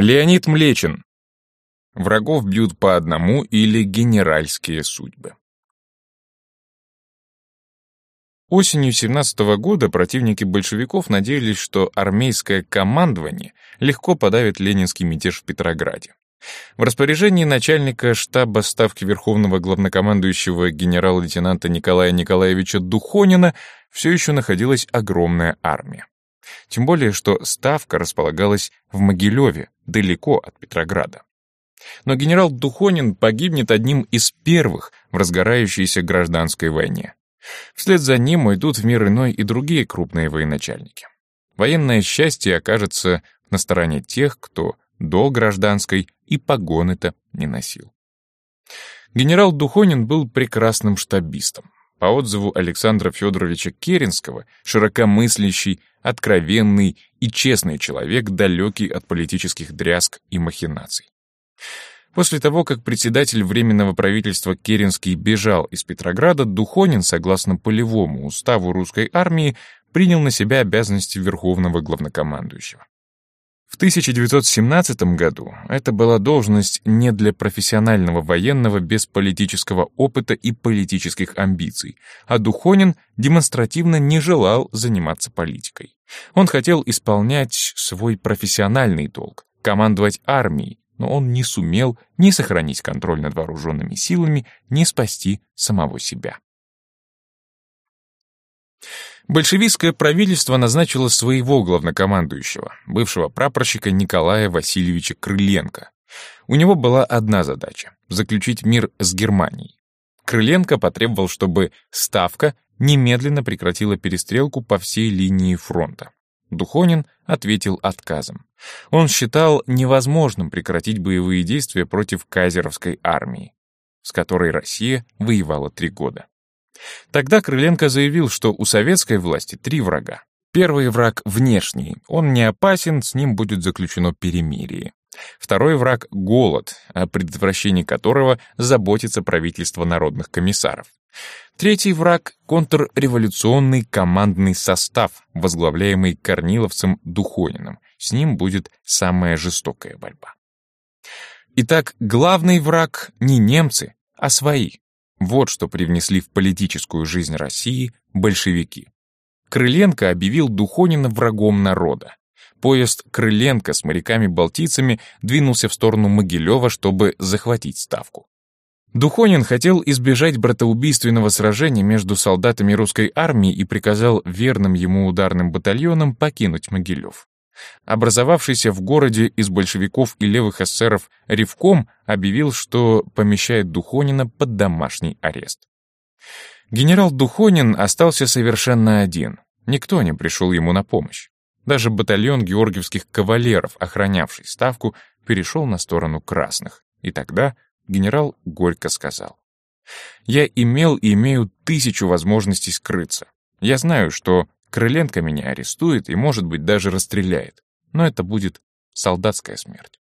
Леонид Млечин. Врагов бьют по одному или генеральские судьбы. Осенью 17 -го года противники большевиков надеялись, что армейское командование легко подавит ленинский мятеж в Петрограде. В распоряжении начальника штаба Ставки Верховного Главнокомандующего генерал-лейтенанта Николая Николаевича Духонина все еще находилась огромная армия. Тем более, что Ставка располагалась в Могилеве, далеко от Петрограда. Но генерал Духонин погибнет одним из первых в разгорающейся гражданской войне. Вслед за ним уйдут в мир иной и другие крупные военачальники. Военное счастье окажется на стороне тех, кто до гражданской и погоны-то не носил. Генерал Духонин был прекрасным штабистом. По отзыву Александра Федоровича Керенского, широкомыслящий, откровенный и честный человек, далекий от политических дрязг и махинаций. После того, как председатель Временного правительства Керенский бежал из Петрограда, Духонин, согласно полевому уставу русской армии, принял на себя обязанности верховного главнокомандующего. В 1917 году это была должность не для профессионального военного без политического опыта и политических амбиций, а Духонин демонстративно не желал заниматься политикой. Он хотел исполнять свой профессиональный долг, командовать армией, но он не сумел ни сохранить контроль над вооруженными силами, ни спасти самого себя. Большевистское правительство назначило своего главнокомандующего, бывшего прапорщика Николая Васильевича Крыленко. У него была одна задача — заключить мир с Германией. Крыленко потребовал, чтобы Ставка немедленно прекратила перестрелку по всей линии фронта. Духонин ответил отказом. Он считал невозможным прекратить боевые действия против кайзеровской армии, с которой Россия воевала три года. Тогда Крыленко заявил, что у советской власти три врага. Первый враг — внешний, он не опасен, с ним будет заключено перемирие. Второй враг — голод, о предотвращении которого заботится правительство народных комиссаров. Третий враг — контрреволюционный командный состав, возглавляемый корниловцем Духониным. С ним будет самая жестокая борьба. Итак, главный враг не немцы, а свои. Вот что привнесли в политическую жизнь России большевики. Крыленко объявил Духонина врагом народа. Поезд Крыленко с моряками-балтийцами двинулся в сторону Могилева, чтобы захватить ставку. Духонин хотел избежать братоубийственного сражения между солдатами русской армии и приказал верным ему ударным батальонам покинуть Могилев. Образовавшийся в городе из большевиков и левых эсеров Ревком объявил, что помещает Духонина под домашний арест. Генерал Духонин остался совершенно один. Никто не пришел ему на помощь. Даже батальон георгиевских кавалеров, охранявший ставку, перешел на сторону красных. И тогда генерал горько сказал. «Я имел и имею тысячу возможностей скрыться. Я знаю, что Крыленко меня арестует и, может быть, даже расстреляет. Но это будет солдатская смерть».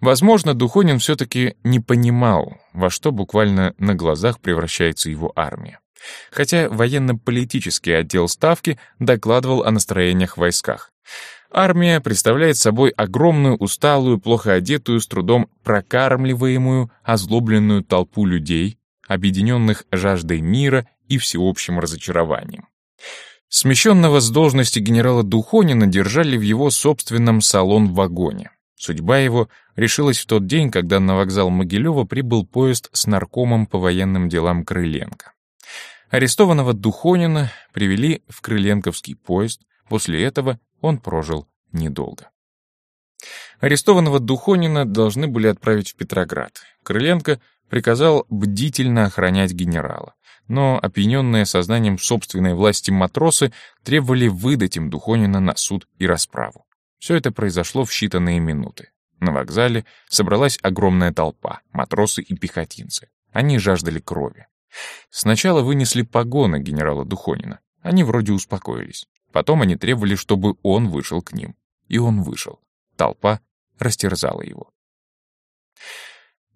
Возможно, Духонин все-таки не понимал, во что буквально на глазах превращается его армия. Хотя военно-политический отдел Ставки докладывал о настроениях в войсках. Армия представляет собой огромную, усталую, плохо одетую, с трудом прокармливаемую, озлобленную толпу людей, объединенных жаждой мира и всеобщим разочарованием. Смещенного с должности генерала Духонина держали в его собственном салон-вагоне. Судьба его решилась в тот день, когда на вокзал Могилева прибыл поезд с наркомом по военным делам Крыленко. Арестованного Духонина привели в Крыленковский поезд, после этого он прожил недолго. Арестованного Духонина должны были отправить в Петроград. Крыленко приказал бдительно охранять генерала, но опьяненные сознанием собственной власти матросы требовали выдать им Духонина на суд и расправу. Все это произошло в считанные минуты. На вокзале собралась огромная толпа, матросы и пехотинцы. Они жаждали крови. Сначала вынесли погоны генерала Духонина. Они вроде успокоились. Потом они требовали, чтобы он вышел к ним. И он вышел. Толпа растерзала его.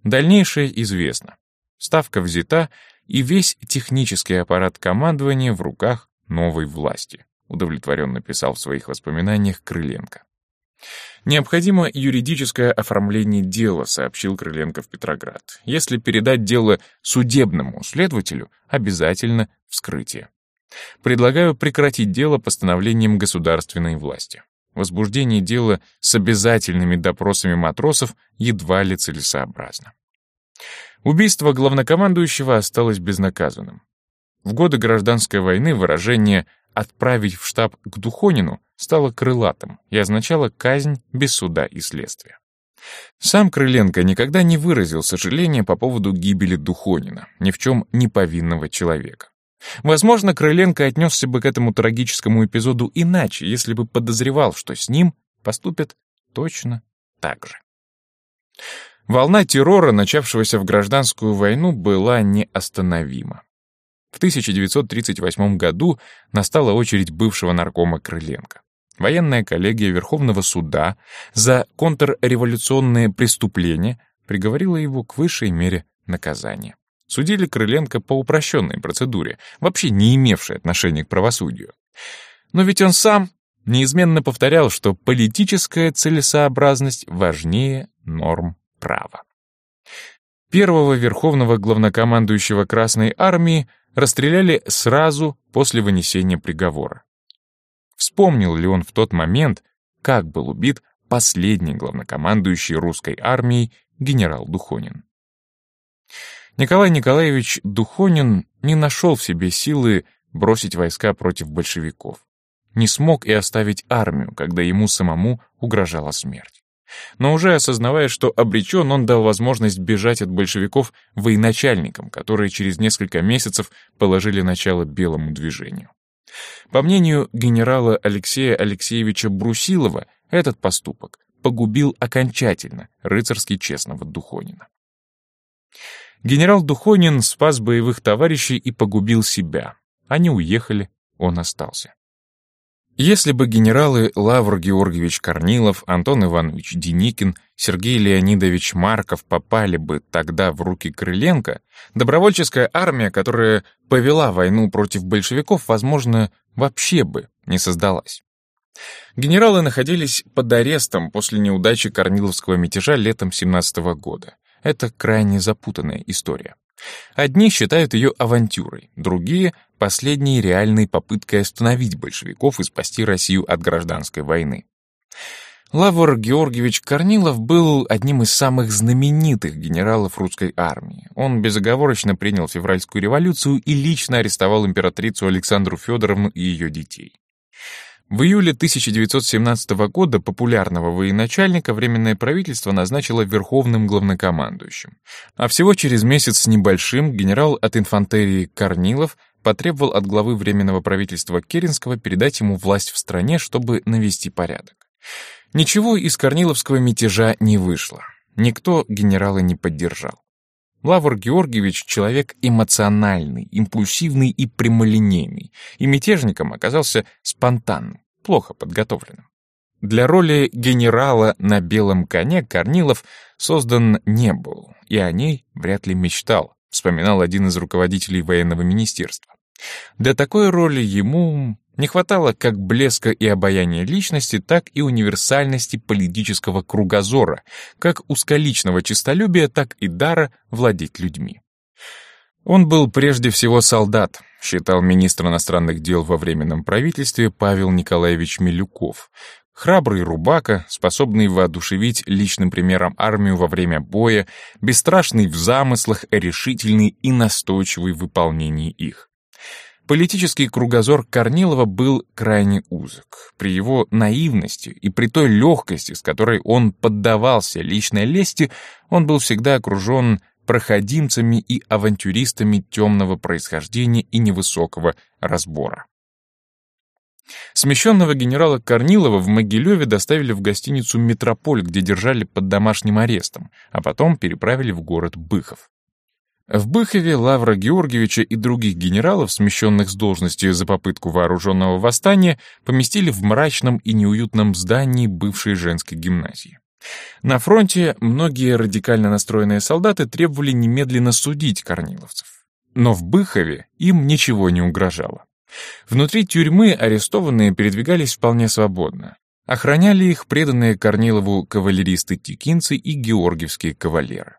Дальнейшее известно. Ставка взята, и весь технический аппарат командования в руках новой власти, удовлетворенно писал в своих воспоминаниях Крыленко. Необходимо юридическое оформление дела, сообщил Крыленко в Петроград. Если передать дело судебному следователю, обязательно вскрытие. Предлагаю прекратить дело постановлением государственной власти. Возбуждение дела с обязательными допросами матросов едва ли целесообразно. Убийство главнокомандующего осталось безнаказанным. В годы гражданской войны выражение «отправить в штаб к Духонину» стало крылатым и означало казнь без суда и следствия. Сам Крыленко никогда не выразил сожаления по поводу гибели Духонина, ни в чем не повинного человека. Возможно, Крыленко отнесся бы к этому трагическому эпизоду иначе, если бы подозревал, что с ним поступят точно так же. Волна террора, начавшегося в гражданскую войну, была неостановима. В 1938 году настала очередь бывшего наркома Крыленко. Военная коллегия Верховного суда за контрреволюционные преступления приговорила его к высшей мере наказания. Судили Крыленко по упрощенной процедуре, вообще не имевшей отношения к правосудию. Но ведь он сам неизменно повторял, что политическая целесообразность важнее норм права. Первого верховного главнокомандующего Красной Армии расстреляли сразу после вынесения приговора. Вспомнил ли он в тот момент, как был убит последний главнокомандующий русской армией генерал Духонин? Николай Николаевич Духонин не нашел в себе силы бросить войска против большевиков. Не смог и оставить армию, когда ему самому угрожала смерть. Но уже осознавая, что обречен, он дал возможность бежать от большевиков военачальникам, которые через несколько месяцев положили начало белому движению. По мнению генерала Алексея Алексеевича Брусилова, этот поступок погубил окончательно рыцарски честного Духонина. Генерал Духонин спас боевых товарищей и погубил себя. Они уехали, он остался. Если бы генералы Лавр Георгиевич Корнилов, Антон Иванович Деникин, Сергей Леонидович Марков попали бы тогда в руки Крыленко, добровольческая армия, которая повела войну против большевиков, возможно, вообще бы не создалась. Генералы находились под арестом после неудачи Корниловского мятежа летом 17 года. Это крайне запутанная история. Одни считают ее авантюрой, другие — последней реальной попыткой остановить большевиков и спасти Россию от гражданской войны. Лавр Георгиевич Корнилов был одним из самых знаменитых генералов русской армии. Он безоговорочно принял февральскую революцию и лично арестовал императрицу Александру Федоровну и ее детей. В июле 1917 года популярного военачальника Временное правительство назначило верховным главнокомандующим. А всего через месяц с небольшим генерал от инфантерии Корнилов потребовал от главы Временного правительства Керенского передать ему власть в стране, чтобы навести порядок. Ничего из корниловского мятежа не вышло. Никто генерала не поддержал. Лавр Георгиевич — человек эмоциональный, импульсивный и прямолинейный, и мятежником оказался спонтанным, плохо подготовленным. Для роли генерала на белом коне Корнилов создан не был, и о ней вряд ли мечтал, вспоминал один из руководителей военного министерства. Для такой роли ему не хватало как блеска и обаяния личности, так и универсальности политического кругозора, как узколичного честолюбия, так и дара владеть людьми. Он был прежде всего солдат, считал министр иностранных дел во Временном правительстве Павел Николаевич Милюков, храбрый рубака, способный воодушевить личным примером армию во время боя, бесстрашный в замыслах, решительный и настойчивый в выполнении их. Политический кругозор Корнилова был крайне узок. При его наивности и при той легкости, с которой он поддавался личной лести, он был всегда окружен проходимцами и авантюристами темного происхождения и невысокого разбора. Смещенного генерала Корнилова в Могилеве доставили в гостиницу «Метрополь», где держали под домашним арестом, а потом переправили в город Быхов. В Быхове Лавра Георгиевича и других генералов, смещенных с должности за попытку вооруженного восстания, поместили в мрачном и неуютном здании бывшей женской гимназии. На фронте многие радикально настроенные солдаты требовали немедленно судить корниловцев. Но в Быхове им ничего не угрожало. Внутри тюрьмы арестованные передвигались вполне свободно. Охраняли их преданные Корнилову кавалеристы-текинцы и георгиевские кавалеры.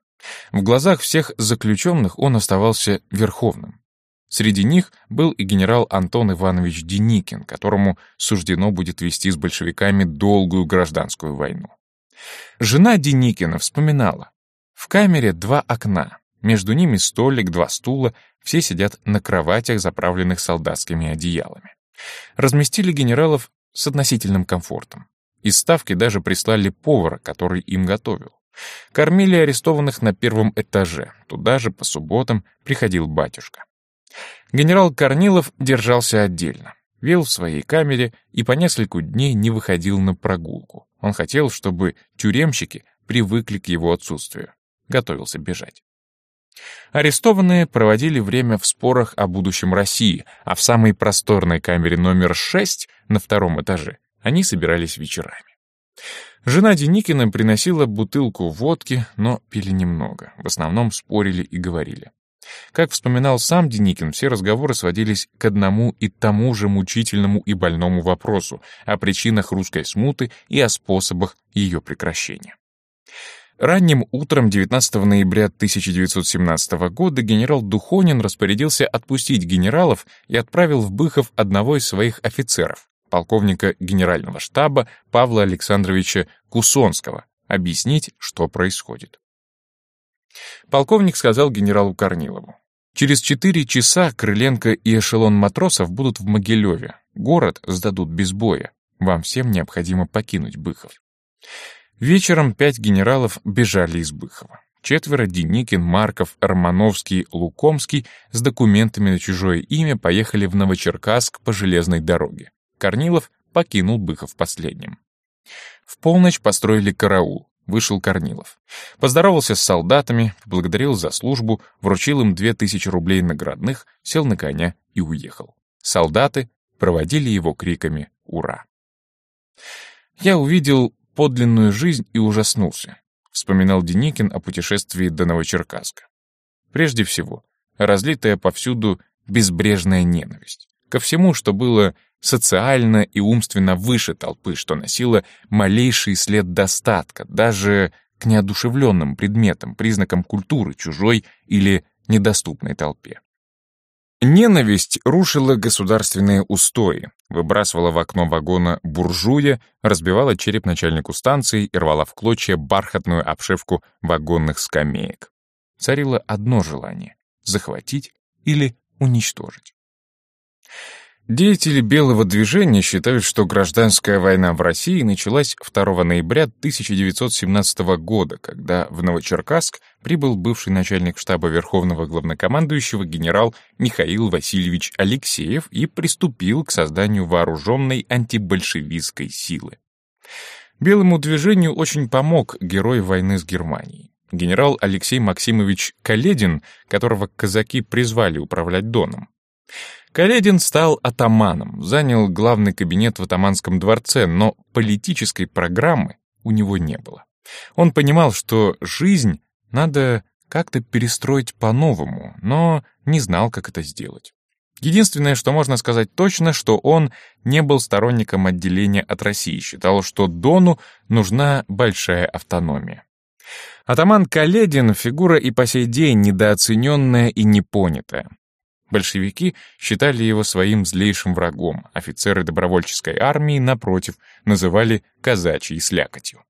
В глазах всех заключенных он оставался верховным. Среди них был и генерал Антон Иванович Деникин, которому суждено будет вести с большевиками долгую гражданскую войну. Жена Деникина вспоминала. В камере два окна, между ними столик, два стула, все сидят на кроватях, заправленных солдатскими одеялами. Разместили генералов с относительным комфортом. Из ставки даже прислали повара, который им готовил. Кормили арестованных на первом этаже, туда же по субботам приходил батюшка. Генерал Корнилов держался отдельно, вел в своей камере и по нескольку дней не выходил на прогулку. Он хотел, чтобы тюремщики привыкли к его отсутствию. Готовился бежать. Арестованные проводили время в спорах о будущем России, а в самой просторной камере номер 6 на втором этаже они собирались вечерами. Жена Деникина приносила бутылку водки, но пили немного. В основном спорили и говорили. Как вспоминал сам Деникин, все разговоры сводились к одному и тому же мучительному и больному вопросу о причинах русской смуты и о способах ее прекращения. Ранним утром 19 ноября 1917 года генерал Духонин распорядился отпустить генералов и отправил в Быхов одного из своих офицеров, полковника генерального штаба Павла Александровича Кусонского, объяснить, что происходит. Полковник сказал генералу Корнилову. Через четыре часа Крыленко и эшелон матросов будут в Могилеве. Город сдадут без боя. Вам всем необходимо покинуть Быхов. Вечером пять генералов бежали из Быхова. Четверо — Деникин, Марков, Романовский, Лукомский — с документами на чужое имя поехали в Новочеркасск по железной дороге. Корнилов покинул Быхов последним. В полночь построили караул. Вышел Корнилов. Поздоровался с солдатами, поблагодарил за службу, вручил им две тысячи рублей наградных, сел на коня и уехал. Солдаты проводили его криками «Ура!». Я увидел подлинную жизнь и ужаснулся, вспоминал Деникин о путешествии до Новочеркасска. Прежде всего, разлитая повсюду безбрежная ненависть ко всему, что было социально и умственно выше толпы, что носило малейший след достатка, даже к неодушевленным предметам, признакам культуры чужой или недоступной толпе. Ненависть рушила государственные устои, выбрасывала в окно вагона буржуя, разбивала череп начальнику станции и рвала в клочья бархатную обшивку вагонных скамеек. Царило одно желание — захватить или уничтожить. Деятели Белого движения считают, что гражданская война в России началась 2 ноября 1917 года, когда в Новочеркасск прибыл бывший начальник штаба Верховного главнокомандующего генерал Михаил Васильевич Алексеев и приступил к созданию вооруженной антибольшевистской силы. Белому движению очень помог герой войны с Германией. Генерал Алексей Максимович Каледин, которого казаки призвали управлять Доном. Каледин стал атаманом, занял главный кабинет в атаманском дворце, но политической программы у него не было. Он понимал, что жизнь надо как-то перестроить по-новому, но не знал, как это сделать. Единственное, что можно сказать точно, что он не был сторонником отделения от России, считал, что Дону нужна большая автономия. Атаман Каледин — фигура и по сей день недооцененная и непонятая. Большевики считали его своим злейшим врагом, офицеры добровольческой армии, напротив, называли казачьей слякотью.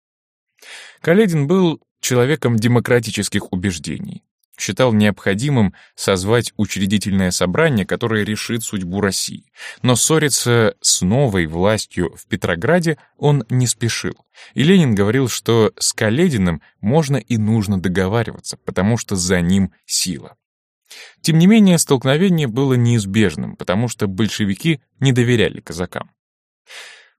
Каледин был человеком демократических убеждений. Считал необходимым созвать учредительное собрание, которое решит судьбу России. Но ссориться с новой властью в Петрограде он не спешил. И Ленин говорил, что с Калединым можно и нужно договариваться, потому что за ним сила. Тем не менее, столкновение было неизбежным, потому что большевики не доверяли казакам.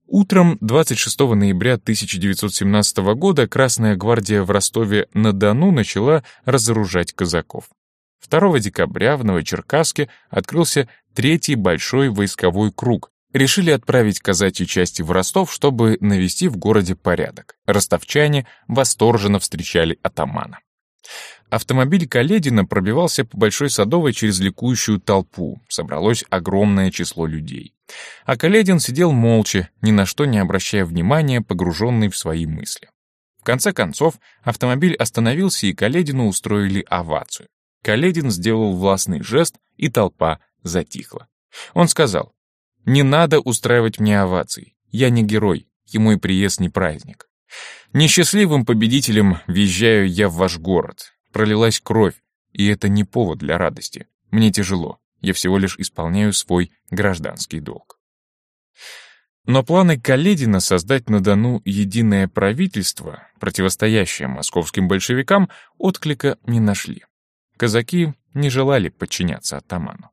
Утром 26 ноября 1917 года Красная гвардия в Ростове-на-Дону начала разоружать казаков. 2 декабря в Новочеркасске открылся третий большой войсковой круг. Решили отправить казачьи части в Ростов, чтобы навести в городе порядок. Ростовчане восторженно встречали атамана. Автомобиль Каледина пробивался по Большой Садовой через ликующую толпу. Собралось огромное число людей. А Каледин сидел молча, ни на что не обращая внимания, погруженный в свои мысли. В конце концов, автомобиль остановился, и Каледину устроили овацию. Каледин сделал властный жест, и толпа затихла. Он сказал, «Не надо устраивать мне оваций. Я не герой, и мой приезд не праздник. Несчастливым победителем въезжаю я в ваш город. Пролилась кровь, и это не повод для радости. Мне тяжело. Я всего лишь исполняю свой гражданский долг. Но планы Каледина создать на Дону единое правительство, противостоящее московским большевикам, отклика не нашли. Казаки не желали подчиняться атаману.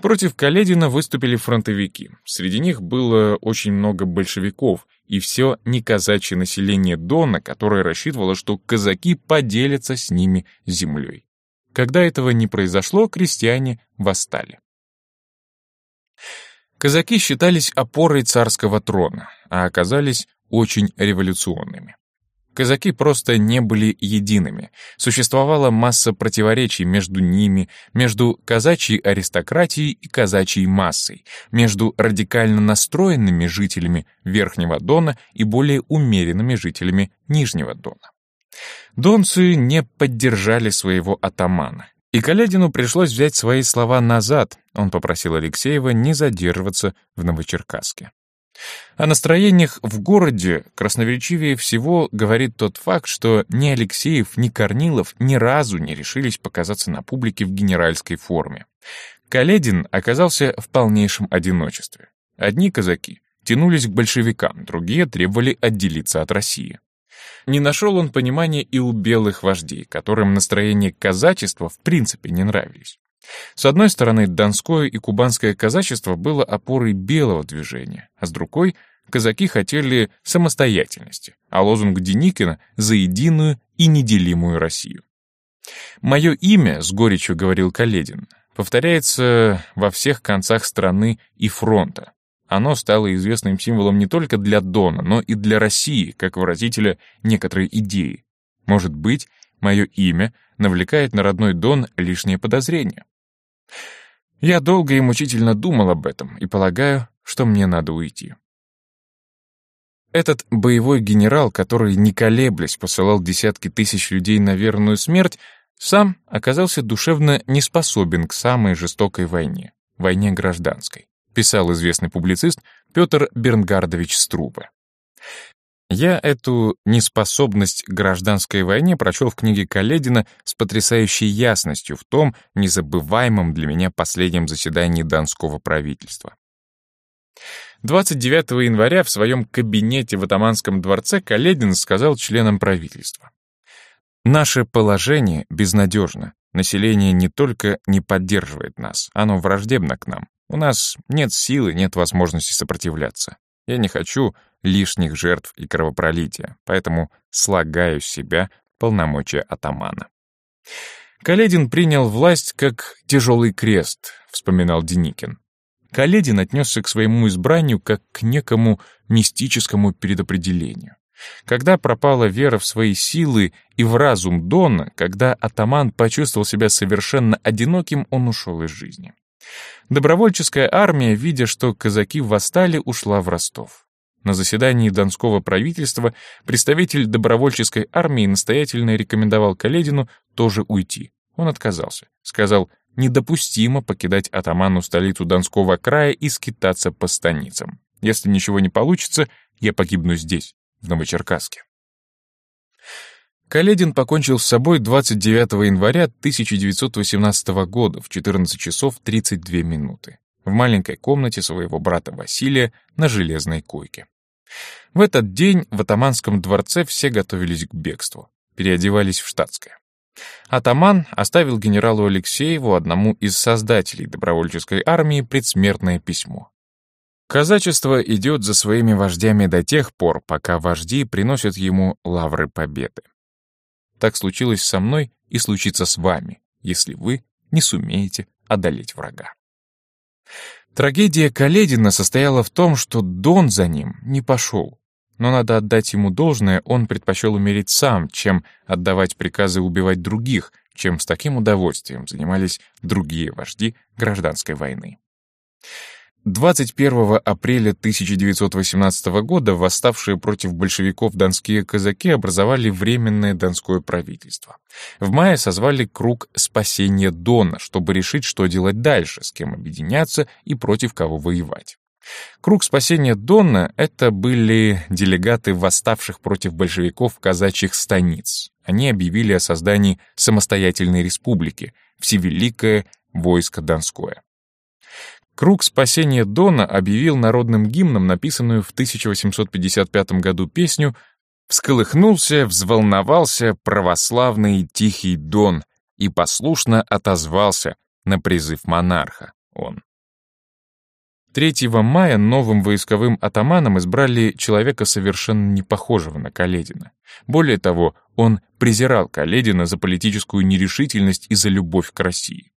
Против Каледина выступили фронтовики. Среди них было очень много большевиков, и все неказачье население Дона, которое рассчитывало, что казаки поделятся с ними землей. Когда этого не произошло, крестьяне восстали. Казаки считались опорой царского трона, а оказались очень революционными. Казаки просто не были едиными. Существовала масса противоречий между ними, между казачьей аристократией и казачьей массой, между радикально настроенными жителями Верхнего Дона и более умеренными жителями Нижнего Дона. Донцы не поддержали своего атамана. И Калядину пришлось взять свои слова назад. Он попросил Алексеева не задерживаться в Новочеркасске. О настроениях в городе красноречивее всего говорит тот факт, что ни Алексеев, ни Корнилов ни разу не решились показаться на публике в генеральской форме. Каледин оказался в полнейшем одиночестве. Одни казаки тянулись к большевикам, другие требовали отделиться от России. Не нашел он понимания и у белых вождей, которым настроение казачества в принципе не нравились. С одной стороны, донское и кубанское казачество было опорой белого движения, а с другой — казаки хотели самостоятельности, а лозунг Деникина — за единую и неделимую Россию. «Мое имя», — с горечью говорил Каледин, повторяется во всех концах страны и фронта. Оно стало известным символом не только для Дона, но и для России, как выразителя некоторой идеи. Может быть, мое имя навлекает на родной Дон лишние подозрения. Я долго и мучительно думал об этом и полагаю, что мне надо уйти. Этот боевой генерал, который, не колеблясь, посылал десятки тысяч людей на верную смерть, сам оказался душевно не способен к самой жестокой войне, войне гражданской, писал известный публицист Петр Бернгардович Струбе. Я эту неспособность к гражданской войне прочел в книге Каледина с потрясающей ясностью в том незабываемом для меня последнем заседании Донского правительства. 29 января в своем кабинете в Атаманском дворце Каледин сказал членам правительства. «Наше положение безнадежно. Население не только не поддерживает нас, оно враждебно к нам. У нас нет силы, нет возможности сопротивляться. Я не хочу лишних жертв и кровопролития, поэтому слагаю с себя полномочия атамана. Каледин принял власть как тяжелый крест, вспоминал Деникин. Каледин отнесся к своему избранию как к некому мистическому предопределению. Когда пропала вера в свои силы и в разум Дона, когда атаман почувствовал себя совершенно одиноким, он ушел из жизни. Добровольческая армия, видя, что казаки восстали, ушла в Ростов. На заседании Донского правительства представитель добровольческой армии настоятельно рекомендовал Каледину тоже уйти. Он отказался. Сказал, недопустимо покидать атаману столицу Донского края и скитаться по станицам. Если ничего не получится, я погибну здесь, в Новочеркасске. Каледин покончил с собой 29 января 1918 года в 14 часов 32 минуты в маленькой комнате своего брата Василия на железной койке. В этот день в атаманском дворце все готовились к бегству, переодевались в штатское. Атаман оставил генералу Алексееву, одному из создателей добровольческой армии, предсмертное письмо. Казачество идет за своими вождями до тех пор, пока вожди приносят ему лавры победы. Так случилось со мной и случится с вами, если вы не сумеете одолеть врага. Трагедия Каледина состояла в том, что Дон за ним не пошел. Но надо отдать ему должное, он предпочел умереть сам, чем отдавать приказы убивать других, чем с таким удовольствием занимались другие вожди гражданской войны. 21 апреля 1918 года восставшие против большевиков донские казаки образовали Временное Донское правительство. В мае созвали круг спасения Дона, чтобы решить, что делать дальше, с кем объединяться и против кого воевать. Круг спасения Дона — это были делегаты восставших против большевиков казачьих станиц. Они объявили о создании самостоятельной республики, Всевеликое войско Донское. Круг спасения Дона объявил народным гимном написанную в 1855 году песню «Всколыхнулся, взволновался православный тихий Дон и послушно отозвался на призыв монарха он». 3 мая новым войсковым атаманом избрали человека совершенно не похожего на Каледина. Более того, он презирал Каледина за политическую нерешительность и за любовь к России.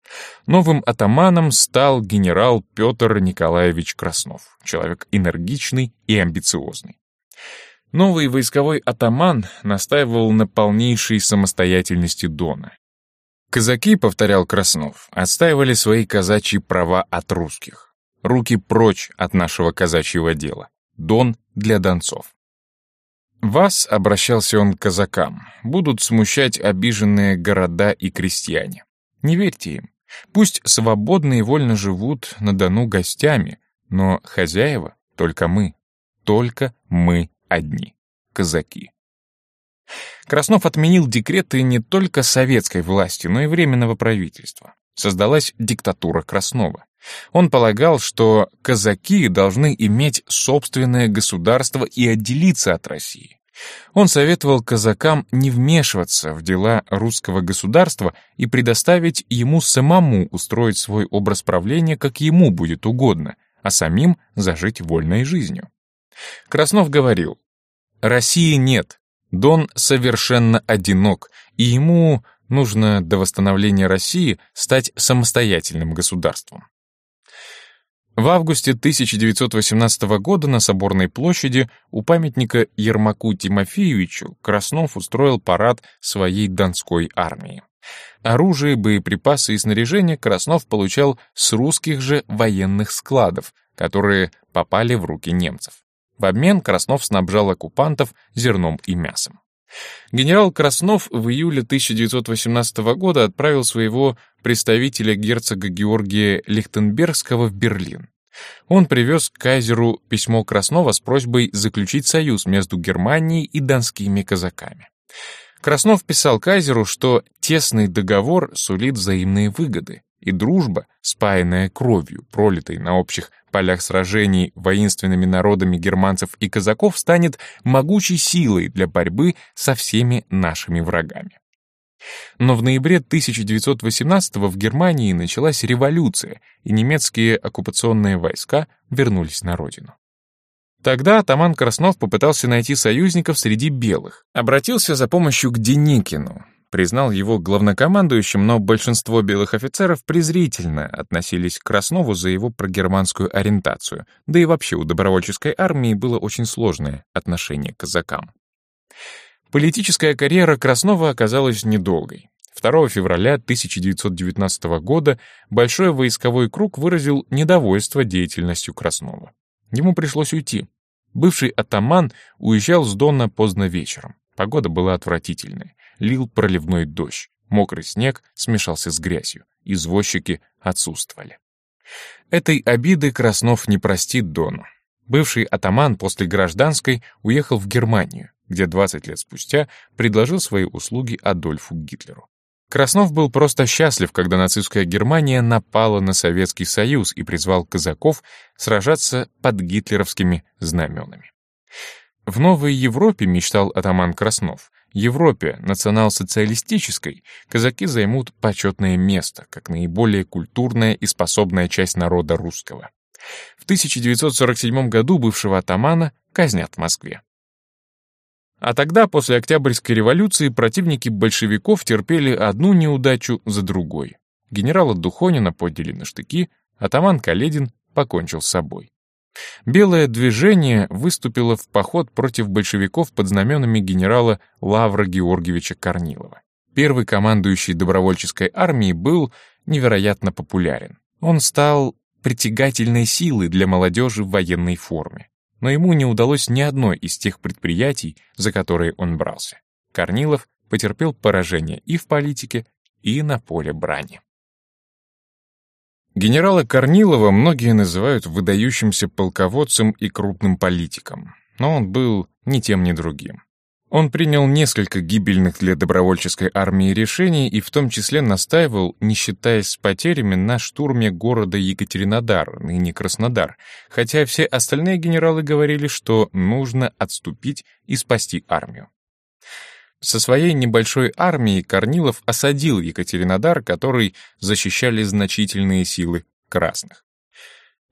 Новым атаманом стал генерал Петр Николаевич Краснов, человек энергичный и амбициозный. Новый войсковой атаман настаивал на полнейшей самостоятельности Дона. Казаки, повторял Краснов, отстаивали свои казачьи права от русских. Руки прочь от нашего казачьего дела. Дон для донцов. Вас, обращался он к казакам, будут смущать обиженные города и крестьяне. Не верьте им. Пусть свободно и вольно живут на Дону гостями, но хозяева — только мы. Только мы одни. Казаки. Краснов отменил декреты не только советской власти, но и Временного правительства. Создалась диктатура Краснова. Он полагал, что казаки должны иметь собственное государство и отделиться от России. Он советовал казакам не вмешиваться в дела русского государства и предоставить ему самому устроить свой образ правления, как ему будет угодно, а самим зажить вольной жизнью. Краснов говорил, «России нет, Дон совершенно одинок, и ему нужно до восстановления России стать самостоятельным государством. В августе 1918 года на Соборной площади у памятника Ермаку Тимофеевичу Краснов устроил парад своей Донской армии. Оружие, боеприпасы и снаряжение Краснов получал с русских же военных складов, которые попали в руки немцев. В обмен Краснов снабжал оккупантов зерном и мясом. Генерал Краснов в июле 1918 года отправил своего представителя герцога Георгия Лихтенбергского в Берлин. Он привез к кайзеру письмо Краснова с просьбой заключить союз между Германией и донскими казаками. Краснов писал кайзеру, что тесный договор сулит взаимные выгоды, и дружба, спаянная кровью, пролитой на общих полях сражений воинственными народами германцев и казаков, станет могучей силой для борьбы со всеми нашими врагами. Но в ноябре 1918 в Германии началась революция, и немецкие оккупационные войска вернулись на родину. Тогда атаман Краснов попытался найти союзников среди белых, обратился за помощью к Деникину, признал его главнокомандующим, но большинство белых офицеров презрительно относились к Краснову за его прогерманскую ориентацию, да и вообще у добровольческой армии было очень сложное отношение к казакам. Политическая карьера Краснова оказалась недолгой. 2 февраля 1919 года Большой войсковой круг выразил недовольство деятельностью Краснова. Ему пришлось уйти. Бывший атаман уезжал с Дона поздно вечером. Погода была отвратительная лил проливной дождь, мокрый снег смешался с грязью, извозчики отсутствовали. Этой обиды Краснов не простит Дону. Бывший атаман после гражданской уехал в Германию, где 20 лет спустя предложил свои услуги Адольфу Гитлеру. Краснов был просто счастлив, когда нацистская Германия напала на Советский Союз и призвал казаков сражаться под гитлеровскими знаменами. В Новой Европе, мечтал атаман Краснов, Европе национал-социалистической казаки займут почетное место, как наиболее культурная и способная часть народа русского. В 1947 году бывшего атамана казнят в Москве. А тогда, после Октябрьской революции, противники большевиков терпели одну неудачу за другой. Генерала Духонина подняли на штыки, атаман Каледин покончил с собой. Белое движение выступило в поход против большевиков под знаменами генерала Лавра Георгиевича Корнилова. Первый командующий добровольческой армией был невероятно популярен. Он стал притягательной силой для молодежи в военной форме. Но ему не удалось ни одной из тех предприятий, за которые он брался. Корнилов потерпел поражение и в политике, и на поле брани. Генерала Корнилова многие называют выдающимся полководцем и крупным политиком, но он был ни тем, ни другим. Он принял несколько гибельных для добровольческой армии решений и в том числе настаивал, не считаясь с потерями, на штурме города Екатеринодар, ныне Краснодар, хотя все остальные генералы говорили, что нужно отступить и спасти армию. Со своей небольшой армией Корнилов осадил Екатеринодар, который защищали значительные силы красных.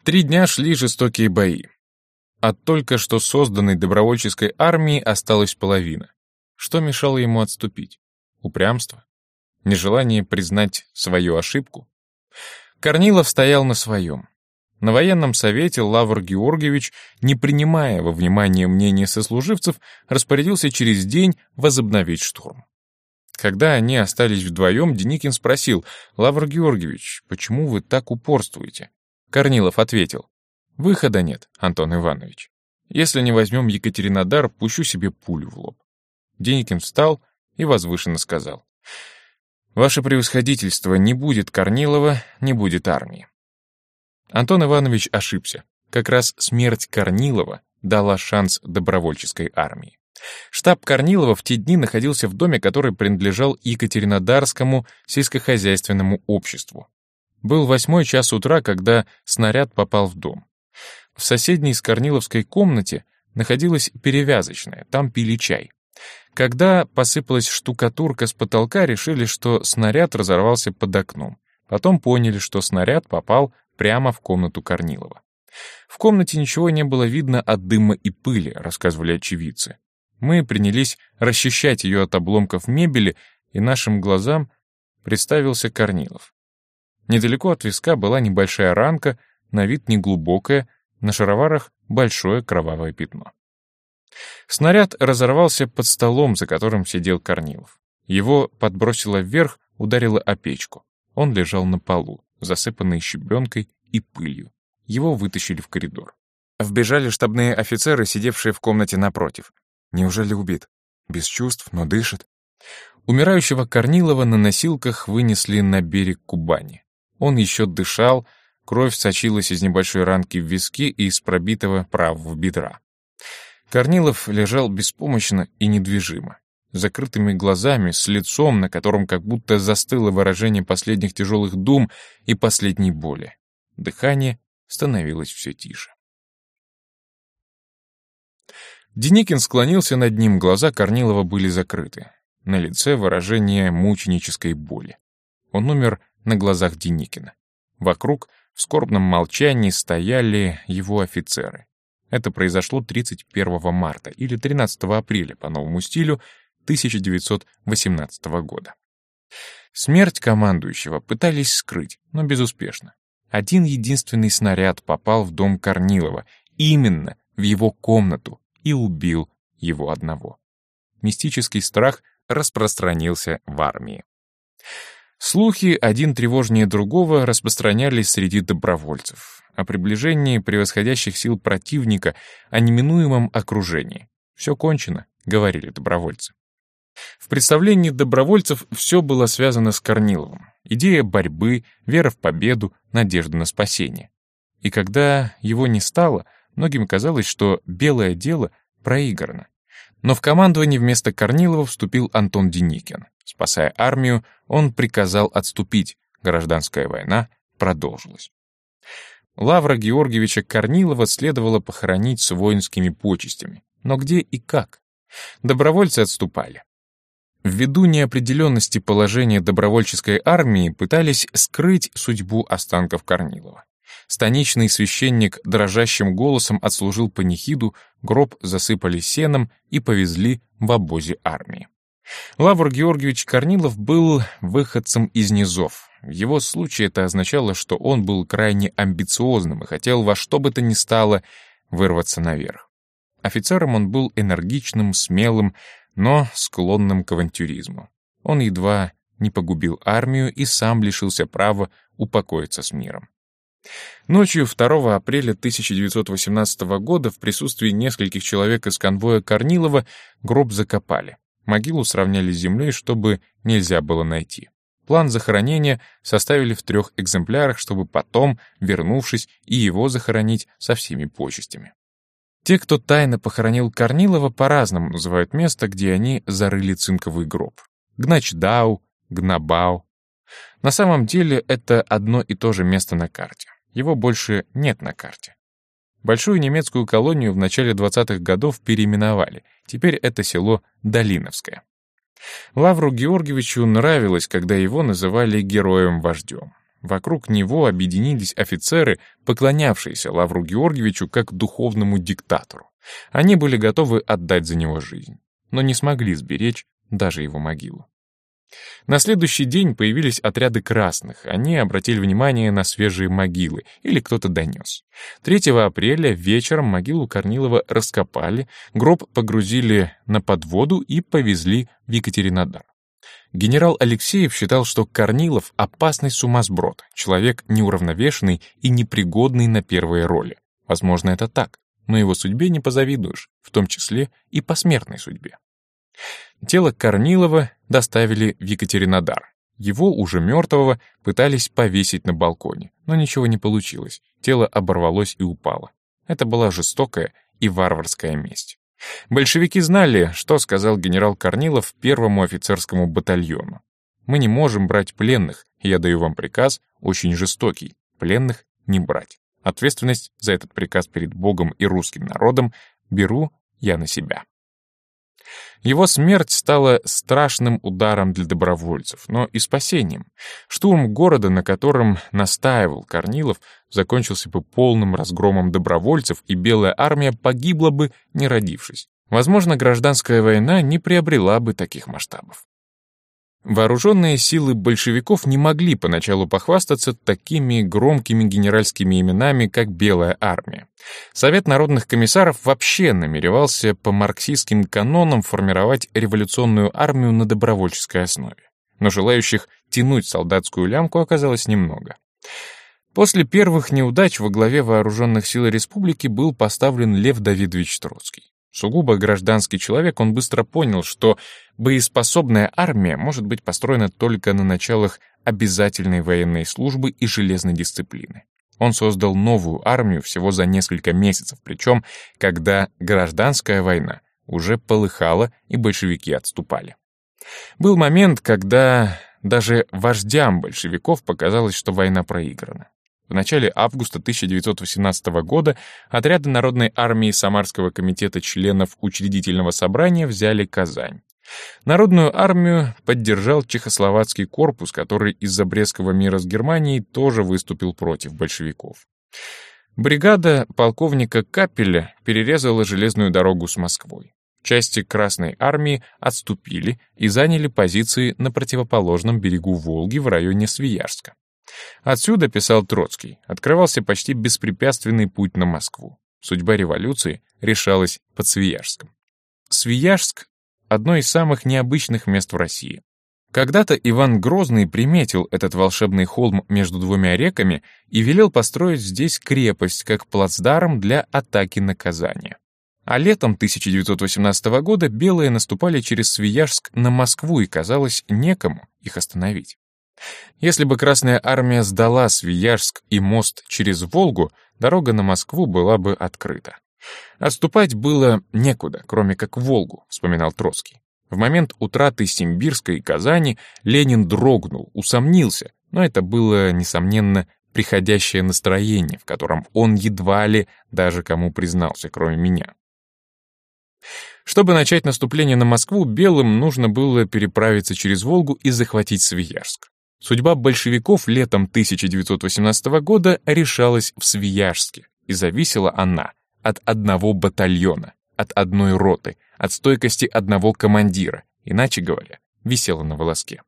Три дня шли жестокие бои. От только что созданной добровольческой армии осталась половина. Что мешало ему отступить? Упрямство? Нежелание признать свою ошибку? Корнилов стоял на своем. На военном совете Лавр Георгиевич, не принимая во внимание мнения сослуживцев, распорядился через день возобновить штурм. Когда они остались вдвоем, Деникин спросил, «Лавр Георгиевич, почему вы так упорствуете?» Корнилов ответил, «Выхода нет, Антон Иванович. Если не возьмем Екатеринодар, пущу себе пулю в лоб». Деникин встал и возвышенно сказал, «Ваше превосходительство, не будет Корнилова, не будет армии. Антон Иванович ошибся. Как раз смерть Корнилова дала шанс добровольческой армии. Штаб Корнилова в те дни находился в доме, который принадлежал Екатеринодарскому сельскохозяйственному обществу. Был восьмой час утра, когда снаряд попал в дом. В соседней с Корниловской комнате находилась перевязочная, там пили чай. Когда посыпалась штукатурка с потолка, решили, что снаряд разорвался под окном. Потом поняли, что снаряд попал прямо в комнату Корнилова. В комнате ничего не было видно от дыма и пыли, рассказывали очевидцы. Мы принялись расчищать ее от обломков мебели, и нашим глазам представился Корнилов. Недалеко от виска была небольшая ранка, на вид неглубокая, на шароварах большое кровавое пятно. Снаряд разорвался под столом, за которым сидел Корнилов. Его подбросило вверх, ударило о печку. Он лежал на полу засыпанный щебенкой и пылью. Его вытащили в коридор. Вбежали штабные офицеры, сидевшие в комнате напротив. Неужели убит? Без чувств, но дышит. Умирающего Корнилова на носилках вынесли на берег Кубани. Он еще дышал, кровь сочилась из небольшой ранки в виске и из пробитого правого бедра. Корнилов лежал беспомощно и недвижимо закрытыми глазами, с лицом, на котором как будто застыло выражение последних тяжелых дум и последней боли. Дыхание становилось все тише. Деникин склонился над ним, глаза Корнилова были закрыты. На лице выражение мученической боли. Он умер на глазах Деникина. Вокруг в скорбном молчании стояли его офицеры. Это произошло 31 марта или 13 апреля по новому стилю 1918 года. Смерть командующего пытались скрыть, но безуспешно. Один единственный снаряд попал в дом Корнилова, именно в его комнату, и убил его одного. Мистический страх распространился в армии. Слухи, один тревожнее другого, распространялись среди добровольцев о приближении превосходящих сил противника, о неминуемом окружении. «Все кончено», — говорили добровольцы. В представлении добровольцев все было связано с Корниловым. Идея борьбы, вера в победу, надежда на спасение. И когда его не стало, многим казалось, что белое дело проиграно. Но в командование вместо Корнилова вступил Антон Деникин. Спасая армию, он приказал отступить. Гражданская война продолжилась. Лавра Георгиевича Корнилова следовало похоронить с воинскими почестями. Но где и как? Добровольцы отступали. Ввиду неопределенности положения добровольческой армии пытались скрыть судьбу останков Корнилова. Станичный священник дрожащим голосом отслужил панихиду, гроб засыпали сеном и повезли в обозе армии. Лавр Георгиевич Корнилов был выходцем из низов. В его случае это означало, что он был крайне амбициозным и хотел во что бы то ни стало вырваться наверх. Офицером он был энергичным, смелым, но склонным к авантюризму. Он едва не погубил армию и сам лишился права упокоиться с миром. Ночью 2 апреля 1918 года в присутствии нескольких человек из конвоя Корнилова гроб закопали. Могилу сравняли с землей, чтобы нельзя было найти. План захоронения составили в трех экземплярах, чтобы потом, вернувшись, и его захоронить со всеми почестями. Те, кто тайно похоронил Корнилова, по-разному называют место, где они зарыли цинковый гроб. Гначдау, Гнабау. На самом деле это одно и то же место на карте. Его больше нет на карте. Большую немецкую колонию в начале 20-х годов переименовали. Теперь это село Долиновское. Лавру Георгиевичу нравилось, когда его называли героем-вождем. Вокруг него объединились офицеры, поклонявшиеся Лавру Георгиевичу как духовному диктатору. Они были готовы отдать за него жизнь, но не смогли сберечь даже его могилу. На следующий день появились отряды красных. Они обратили внимание на свежие могилы, или кто-то донес. 3 апреля вечером могилу Корнилова раскопали, гроб погрузили на подводу и повезли в Екатеринодар. Генерал Алексеев считал, что Корнилов — опасный сумасброд, человек неуравновешенный и непригодный на первые роли. Возможно, это так, но его судьбе не позавидуешь, в том числе и посмертной судьбе. Тело Корнилова доставили в Екатеринодар. Его, уже мертвого, пытались повесить на балконе, но ничего не получилось, тело оборвалось и упало. Это была жестокая и варварская месть. Большевики знали, что сказал генерал Корнилов первому офицерскому батальону. «Мы не можем брать пленных, я даю вам приказ, очень жестокий, пленных не брать. Ответственность за этот приказ перед Богом и русским народом беру я на себя». Его смерть стала страшным ударом для добровольцев, но и спасением. Штурм города, на котором настаивал Корнилов, закончился бы полным разгромом добровольцев, и Белая армия погибла бы, не родившись. Возможно, гражданская война не приобрела бы таких масштабов. Вооруженные силы большевиков не могли поначалу похвастаться такими громкими генеральскими именами, как Белая армия. Совет народных комиссаров вообще намеревался по марксистским канонам формировать революционную армию на добровольческой основе. Но желающих тянуть солдатскую лямку оказалось немного. После первых неудач во главе вооруженных сил республики был поставлен Лев Давидович Троцкий. Сугубо гражданский человек, он быстро понял, что боеспособная армия может быть построена только на началах обязательной военной службы и железной дисциплины. Он создал новую армию всего за несколько месяцев, причем когда гражданская война уже полыхала и большевики отступали. Был момент, когда даже вождям большевиков показалось, что война проиграна. В начале августа 1918 года отряды Народной армии Самарского комитета членов учредительного собрания взяли Казань. Народную армию поддержал Чехословацкий корпус, который из-за Брестского мира с Германией тоже выступил против большевиков. Бригада полковника Капеля перерезала железную дорогу с Москвой. Части Красной армии отступили и заняли позиции на противоположном берегу Волги в районе Свияжска. Отсюда, писал Троцкий, открывался почти беспрепятственный путь на Москву. Судьба революции решалась под Свияжском. Свияжск — одно из самых необычных мест в России. Когда-то Иван Грозный приметил этот волшебный холм между двумя реками и велел построить здесь крепость как плацдарм для атаки на Казани. А летом 1918 года белые наступали через Свияжск на Москву, и казалось некому их остановить. Если бы Красная Армия сдала Свияжск и мост через Волгу, дорога на Москву была бы открыта. Отступать было некуда, кроме как Волгу, вспоминал Троцкий. В момент утраты Симбирска и Казани Ленин дрогнул, усомнился, но это было, несомненно, приходящее настроение, в котором он едва ли даже кому признался, кроме меня. Чтобы начать наступление на Москву, белым нужно было переправиться через Волгу и захватить Свияжск. Судьба большевиков летом 1918 года решалась в Свияжске, и зависела она от одного батальона, от одной роты, от стойкости одного командира, иначе говоря, висела на волоске.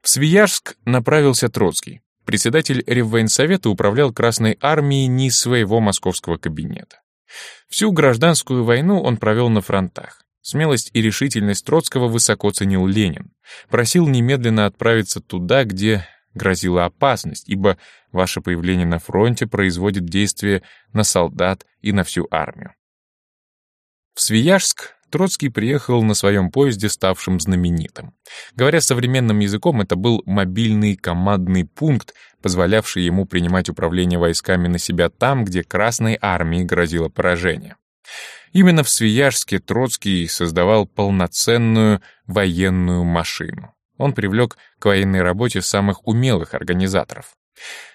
В Свияжск направился Троцкий. Председатель Реввоенсовета управлял Красной армией не из своего московского кабинета. Всю гражданскую войну он провел на фронтах. Смелость и решительность Троцкого высоко ценил Ленин. Просил немедленно отправиться туда, где грозила опасность, ибо ваше появление на фронте производит действие на солдат и на всю армию. В Свияжск Троцкий приехал на своем поезде, ставшем знаменитым. Говоря современным языком, это был мобильный командный пункт, позволявший ему принимать управление войсками на себя там, где Красной армии грозило поражение. Именно в Свияжске Троцкий создавал полноценную военную машину. Он привлек к военной работе самых умелых организаторов.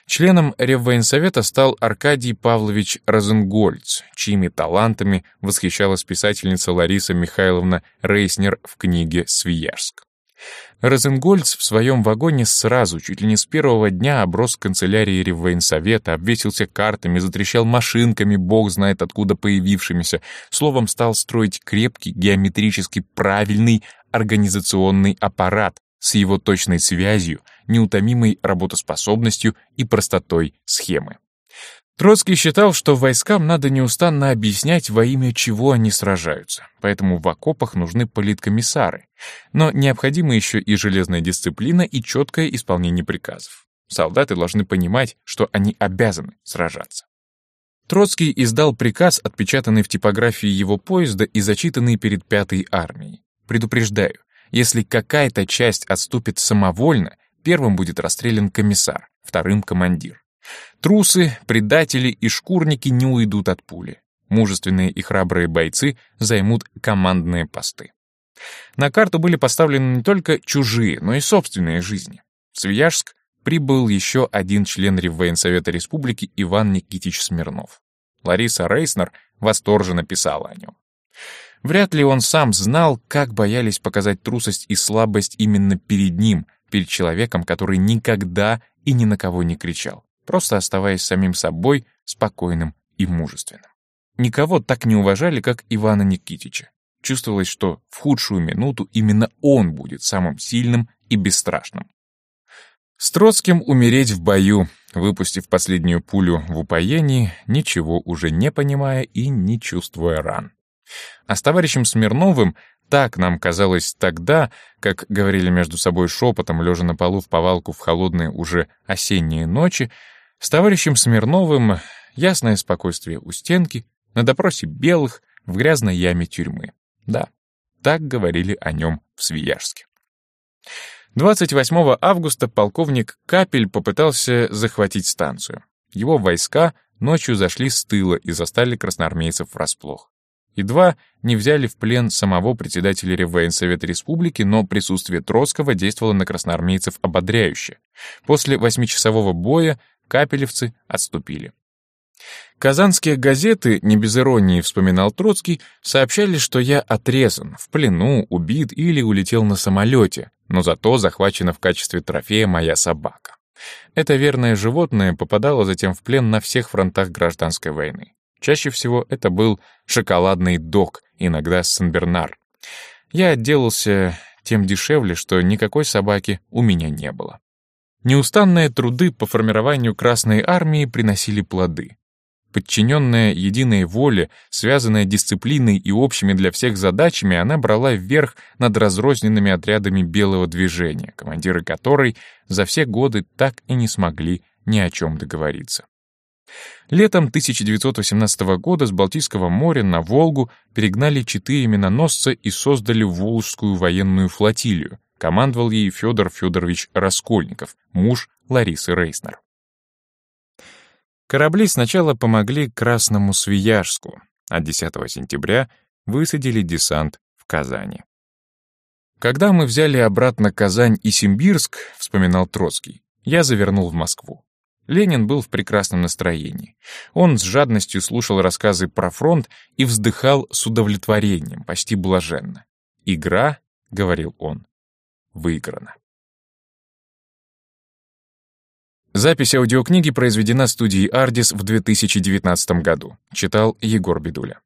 Членом Реввоенсовета стал Аркадий Павлович Розенгольц, чьими талантами восхищалась писательница Лариса Михайловна Рейснер в книге «Свияжск». Розенгольц в своем вагоне сразу, чуть ли не с первого дня, оброс канцелярией Реввоенсовета, обвесился картами, затрещал машинками, бог знает откуда появившимися, словом, стал строить крепкий, геометрически правильный организационный аппарат, с его точной связью, неутомимой работоспособностью и простотой схемы. Троцкий считал, что войскам надо неустанно объяснять, во имя чего они сражаются, поэтому в окопах нужны политкомиссары, но необходима еще и железная дисциплина и четкое исполнение приказов. Солдаты должны понимать, что они обязаны сражаться. Троцкий издал приказ, отпечатанный в типографии его поезда и зачитанный перед Пятой армией. Предупреждаю, если какая-то часть отступит самовольно, первым будет расстрелян комиссар, вторым — командир. Трусы, предатели и шкурники не уйдут от пули. Мужественные и храбрые бойцы займут командные посты. На карту были поставлены не только чужие, но и собственные жизни. В Свияжск прибыл еще один член Реввоенсовета Республики Иван Никитич Смирнов. Лариса Рейснер восторженно писала о нем. Вряд ли он сам знал, как боялись показать трусость и слабость именно перед ним, перед человеком, который никогда и ни на кого не кричал, просто оставаясь самим собой, спокойным и мужественным. Никого так не уважали, как Ивана Никитича. Чувствовалось, что в худшую минуту именно он будет самым сильным и бесстрашным. С Троцким умереть в бою, выпустив последнюю пулю в упоении, ничего уже не понимая и не чувствуя ран. А с товарищем Смирновым так нам казалось тогда, как говорили между собой шепотом, лежа на полу в повалку в холодные уже осенние ночи, с товарищем Смирновым ясное спокойствие у стенки, на допросе белых, в грязной яме тюрьмы. Да, так говорили о нем в Свияжске. 28 августа полковник Капель попытался захватить станцию. Его войска ночью зашли с тыла и застали красноармейцев врасплох. Едва не взяли в плен самого председателя Реввоенсовета Республики, но присутствие Троцкого действовало на красноармейцев ободряюще. После восьмичасового боя капелевцы отступили. Казанские газеты, не без иронии вспоминал Троцкий, сообщали, что я отрезан, в плену, убит или улетел на самолете, но зато захвачена в качестве трофея моя собака. Это верное животное попадало затем в плен на всех фронтах гражданской войны. Чаще всего это был шоколадный дог, иногда Сен-Бернар. Я отделался тем дешевле, что никакой собаки у меня не было. Неустанные труды по формированию Красной Армии приносили плоды. Подчиненная единой воле, связанная дисциплиной и общими для всех задачами, она брала вверх над разрозненными отрядами белого движения, командиры которой за все годы так и не смогли ни о чем договориться. Летом 1918 года с Балтийского моря на Волгу перегнали четыре миноносца и создали Волжскую военную флотилию. Командовал ей Федор Федорович Раскольников, муж Ларисы Рейснер. Корабли сначала помогли Красному Свияжску, а 10 сентября высадили десант в Казани. «Когда мы взяли обратно Казань и Симбирск», — вспоминал Троцкий, я завернул в Москву. Ленин был в прекрасном настроении. Он с жадностью слушал рассказы про фронт и вздыхал с удовлетворением, почти блаженно. «Игра», — говорил он, — «выиграна». Запись аудиокниги произведена студией «Ардис» в 2019 году. Читал Егор Бедуля.